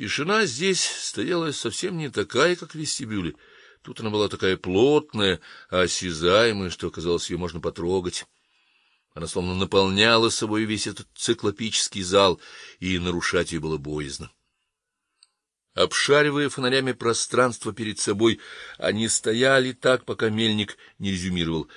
Тишина здесь стояла совсем не такая, как в вестибюле. Тут она была такая плотная, осязаемая, что казалось, ее можно потрогать. Она словно наполняла собой весь этот циклопический зал, и нарушать ее было боязно. Обшаривая фонарями пространство перед собой, они стояли так, пока мельник не резюмировал: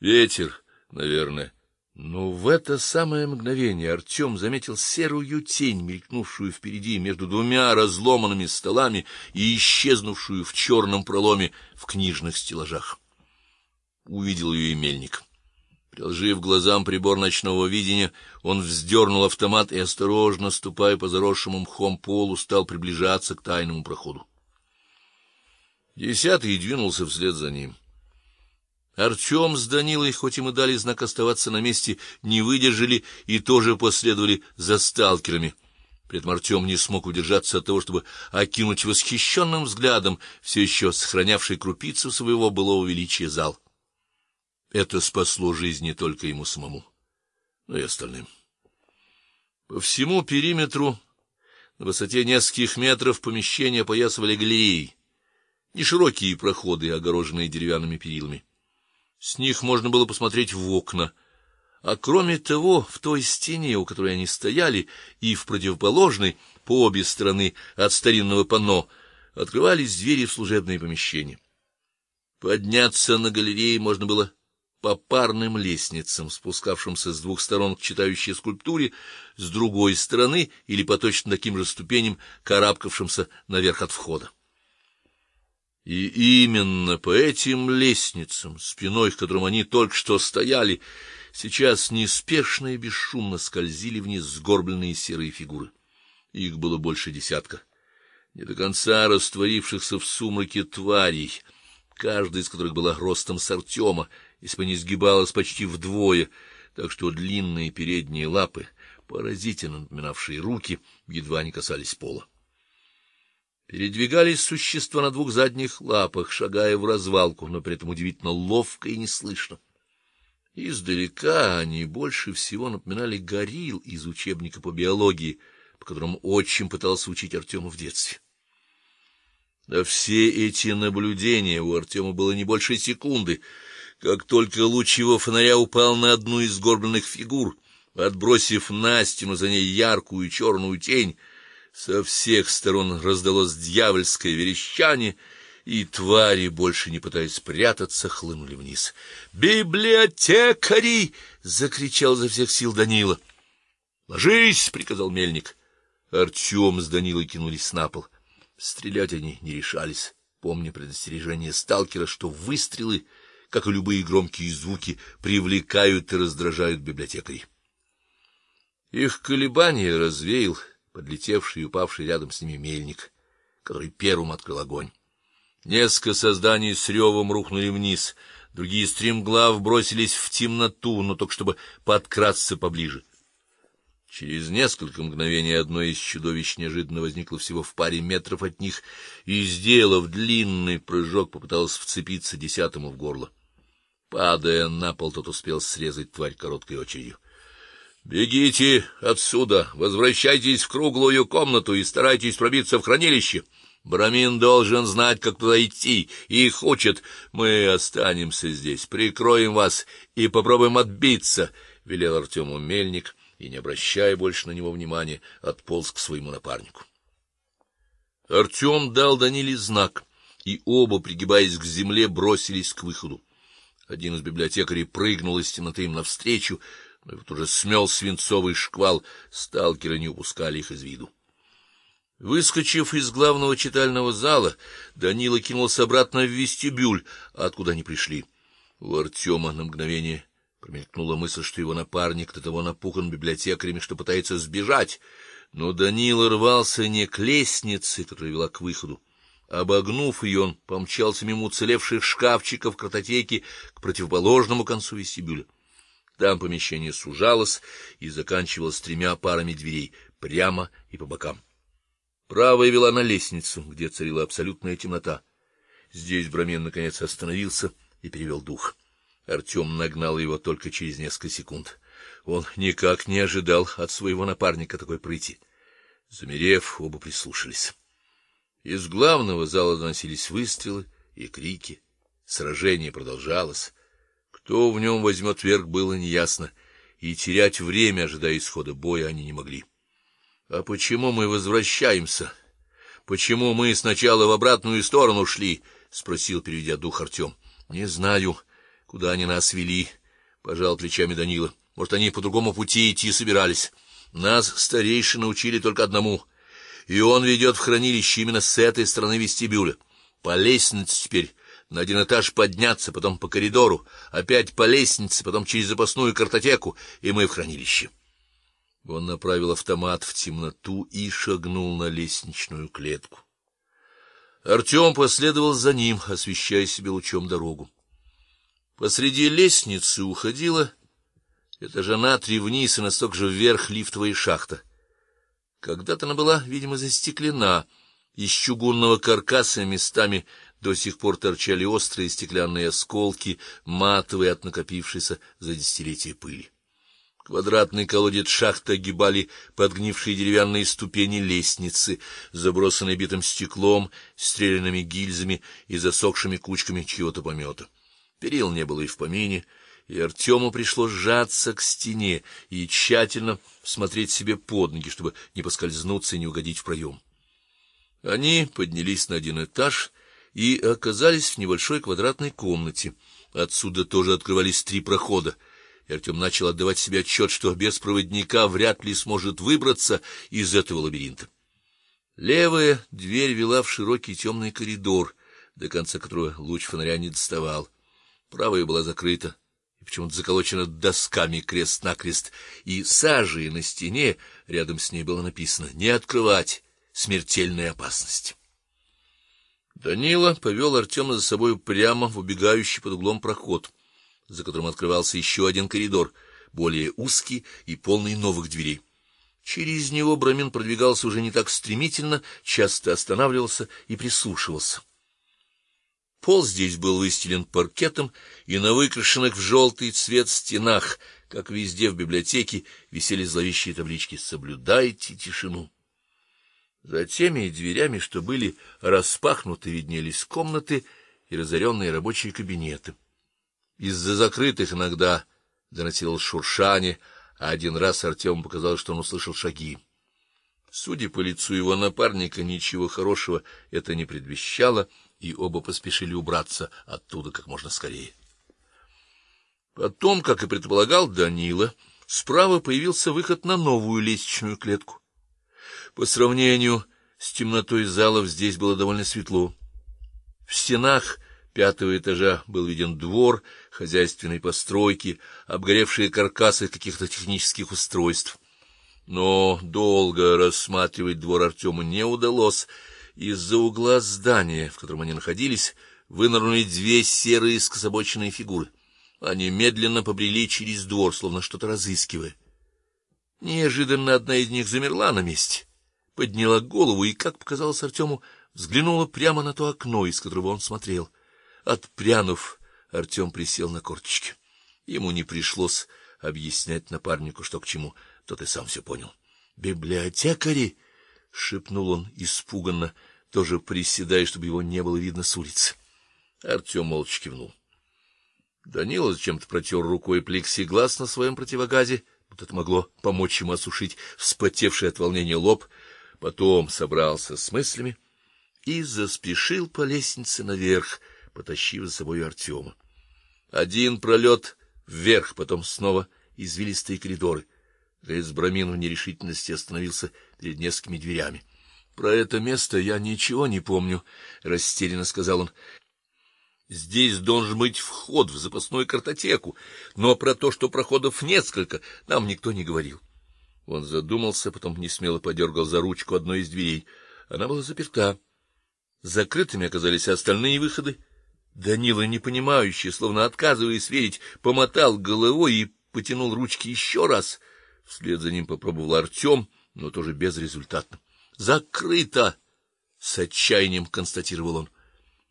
"Ветер, наверное". Но в это самое мгновение Артем заметил серую тень, мелькнувшую впереди между двумя разломанными столами и исчезнувшую в черном проломе в книжных стеллажах. Увидел ее и мельник. Приложив глазам прибор ночного видения, он вздернул автомат и осторожно, ступая по заросшему мхом полу, стал приближаться к тайному проходу. Десятый двинулся вслед за ним. Артем с Данилой, хоть им и дали знак оставаться на месте, не выдержали и тоже последовали за сталкерами. При этом Артем не смог удержаться от того, чтобы окинуть восхищенным взглядом все еще сохранявший крупицу своего былого величия зал. Это спасло жизнь не только ему самому, но и остальным. По всему периметру на высоте нескольких метров помещения опоясывали галереи, неширокие проходы, огороженные деревянными перилами. С них можно было посмотреть в окна. А кроме того, в той стене, у которой они стояли, и в противоположной, по обе стороны от старинного панно, открывались двери в служебные помещения. Подняться на галереи можно было по парным лестницам, спускавшимся с двух сторон к читающей скульптуре, с другой стороны или по точно таким же ступеням, карабкавшимся наверх от входа. И именно по этим лестницам, спиной к которым они только что стояли, сейчас неспешно и бесшумно скользили вниз сгорбленные серые фигуры. Их было больше десятка, не до конца растворившихся в сумраке тварей, каждая из которых была ростом с Артема, если бы не сгибалась почти вдвое, так что длинные передние лапы, поразительно напоминавшие руки, едва не касались пола. Передвигались существа на двух задних лапах, шагая в развалку, но при этом удивительно ловко и неслышно. Издалека они больше всего напоминали горилл из учебника по биологии, по которому отчим пытался учить Артема в детстве. Да все эти наблюдения у Артема было не больше секунды, как только луч его фонаря упал на одну из сгорбленных фигур, отбросив на стену за ней яркую черную тень, со всех сторон раздалось дьявольское верещание, и твари, больше не пытаясь спрятаться, хлынули вниз. "Библиотекари!" закричал за всех сил Данила. "Ложись!" приказал мельник. Артем с Данилой кинулись на пол. Стрелять они не решались, помня предостережение сталкера, что выстрелы как и любые громкие звуки, привлекают и раздражают библиотекарей. Их колебания развеял подлетевший и упавший рядом с ними мельник, который первым открыл огонь. Несколько созданий с ревом рухнули вниз, другие стремглав бросились в темноту, но только чтобы подкрасться поближе. Через несколько мгновений одно из чудовищ неожиданно возникло всего в паре метров от них и, сделав длинный прыжок, попыталось вцепиться десятому в горло. Падая на пол, тот успел срезать тварь короткой очередью. Бегите отсюда, возвращайтесь в круглую комнату и старайтесь пробиться в хранилище. Брамин должен знать, как туда идти, и хочет. Мы останемся здесь, прикроем вас и попробуем отбиться, велел Артему мельник и не обращая больше на него внимания, отполз к своему напарнику. Артем дал Даниле знак, и оба, пригибаясь к земле, бросились к выходу. Один из библиотекарей прыгнул из темноты им навстречу, но вот уже смел свинцовый шквал, сталкеры не упускали их из виду. Выскочив из главного читального зала, Данила кинулся обратно в вестибюль, откуда они пришли. У Артема на мгновение промелькнула мысль, что его напарник до того напуган библиотекарями, что пытается сбежать, но Данила рвался не к лестнице, которая вела к выходу, Обогнув ее, он помчался мимо уцелевших шкафчиков картотеки к противоположному концу вестибюля. Там помещение сужалось и заканчивалось тремя парами дверей прямо и по бокам. Правая вела на лестницу, где царила абсолютная темнота. Здесь Брамен наконец остановился и перевел дух. Артем нагнал его только через несколько секунд. Он никак не ожидал от своего напарника такой прыти. Замерев, оба прислушались. Из главного зала доносились выстрелы и крики. Сражение продолжалось. Кто в нем возьмет верх, было неясно, и терять время, ожидая исхода боя, они не могли. А почему мы возвращаемся? Почему мы сначала в обратную сторону шли? спросил, переведя дух Артем. — Не знаю, куда они нас вели, пожал плечами Данила. Может, они по другому пути идти собирались. Нас старейшины учили только одному, и он ведет в хранилище именно с этой стороны вестибюля. По лестнице теперь на один этаж подняться, потом по коридору, опять по лестнице, потом через запасную картотеку, и мы в хранилище. Он направил автомат в темноту и шагнул на лестничную клетку. Артем последовал за ним, освещая себе лучом дорогу. Посреди лестницы уходила этажа на три вниз и настолько же вверх лифтовая шахта. Когда-то она была, видимо, застеклена, из чугунного каркаса местами до сих пор торчали острые стеклянные осколки, матовые от накопившейся за десятилетия пыли. Квадратный колодец шахты огибали подгнившие деревянные ступени лестницы, забросанные битым стеклом, стрелянными гильзами и засохшими кучками чьего-то помета. Перил не было и в помине, и Артему пришлось сжаться к стене и тщательно смотреть себе под ноги, чтобы не поскользнуться и не угодить в проем. Они поднялись на один этаж и оказались в небольшой квадратной комнате. Отсюда тоже открывались три прохода и Артем начал отдавать себе отчет, что без проводника вряд ли сможет выбраться из этого лабиринта. Левая дверь вела в широкий темный коридор, до конца которого луч фонаря не доставал. Правая была закрыта и почему-то заколочена досками крест-накрест, и сажей на стене рядом с ней было написано: "Не открывать, смертельная опасность". Данила повел Артема за собой прямо в убегающий под углом проход за которым открывался еще один коридор, более узкий и полный новых дверей. Через него Брамин продвигался уже не так стремительно, часто останавливался и прислушивался. Пол здесь был выстелен паркетом, и на выкрашенных в желтый цвет стенах, как везде в библиотеке, висели зловещие таблички: "Соблюдайте тишину". За теми дверями, что были распахнуты, виднелись комнаты и разоренные рабочие кабинеты. Из-за закрытых иногда доносилось шуршание, а один раз Артему показалось, что он услышал шаги. Судя по лицу его напарника, ничего хорошего это не предвещало, и оба поспешили убраться оттуда как можно скорее. Потом, как и предполагал Данила, справа появился выход на новую лестничную клетку. По сравнению с темнотой залов здесь было довольно светло. В стенах пятого этажа был виден двор, хозяйственной постройки, обгоревшие каркасы каких-то технических устройств. Но долго рассматривать двор Артему не удалось. Из-за угла здания, в котором они находились, вынырнули две серые скособоченные фигуры. Они медленно побрели через двор, словно что-то разыскивая. Неожиданно одна из них замерла на месте, подняла голову и, как показалось Артему, взглянула прямо на то окно, из которого он смотрел. Отпрянув, Артем присел на корточки. Ему не пришлось объяснять напарнику, что к чему, тот и сам все понял. "Библиотекари", шепнул он испуганно, тоже приседая, чтобы его не было видно с улицы. Артем молча кивнул. Данила зачем-то протер рукой плексиглаз на своем противогазе, будто это могло помочь ему осушить вспотевший от волнения лоб, потом собрался с мыслями и заспешил по лестнице наверх потащив за собой Артема. Один пролет вверх, потом снова извилистые коридоры. Грейс Брамин в нерешительности остановился перед несколькими дверями. Про это место я ничего не помню, растерянно сказал он. Здесь должен быть вход в запасную картотеку, но про то, что проходов несколько, нам никто не говорил. Он задумался, потом несмело подергал за ручку одной из дверей. Она была заперта. Закрытыми оказались остальные выходы. Данила, непонимающий, словно отказываясь верить, помотал головой и потянул ручки еще раз. Вслед за ним попробовал Артем, но тоже безрезультатно. Закрыто, с отчаянием констатировал он.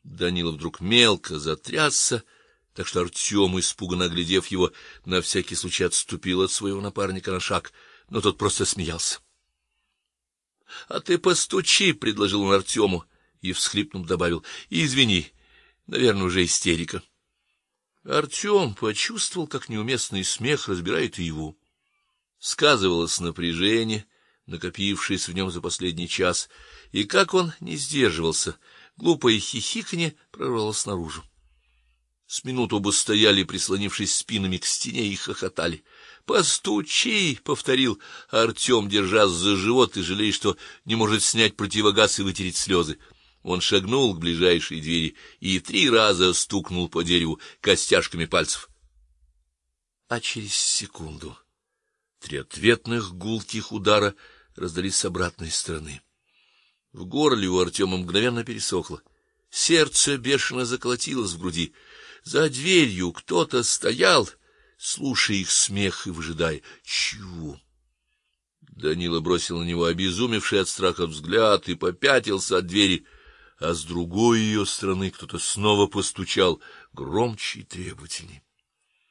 Данила вдруг мелко затрясся, так что Артем, испуганно оглядев его, на всякий случай отступил от своего напарника на шаг, но тот просто смеялся. — А ты постучи, — предложил он Артему и, всхлипнув, добавил, — извини, наверное, уже истерика. Артем почувствовал, как неуместный смех разбирает его. Сказывалось напряжение, накопившееся в нем за последний час, и как он не сдерживался, глупое хихиканье прорвалось наружу. С минуту оба стояли, прислонившись спинами к стене, и хохотали. "Постучи", повторил Артем, держась за живот и жалея, что не может снять противогаз и вытереть слезы. Он шагнул к ближайшей двери и три раза стукнул по дереву костяшками пальцев. А через секунду три ответных гулких удара раздались с обратной стороны. В горле у Артема мгновенно пересохло. Сердце бешено заколотилось в груди. За дверью кто-то стоял, слушая их смех и выжидая чего. Данила бросил на него обезумевший от страха взгляд и попятился от двери, а с другой ее стороны кто-то снова постучал, громче и требовательней.